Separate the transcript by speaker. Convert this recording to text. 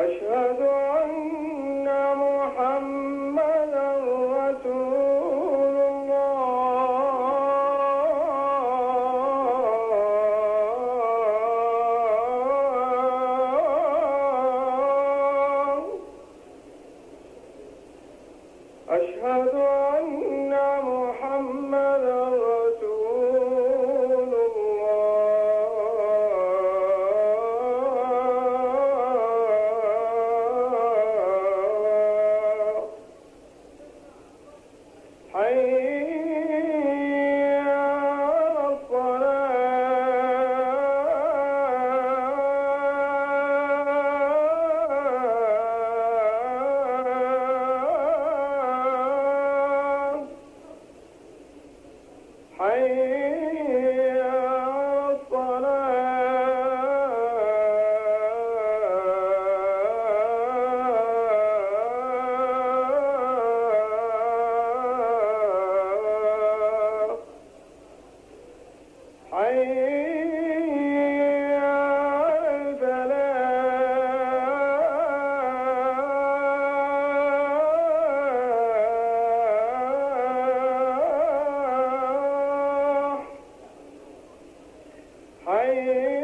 Speaker 1: أشهد أن محمدا رسول الله. أشهد أن محمدا رسول حي حي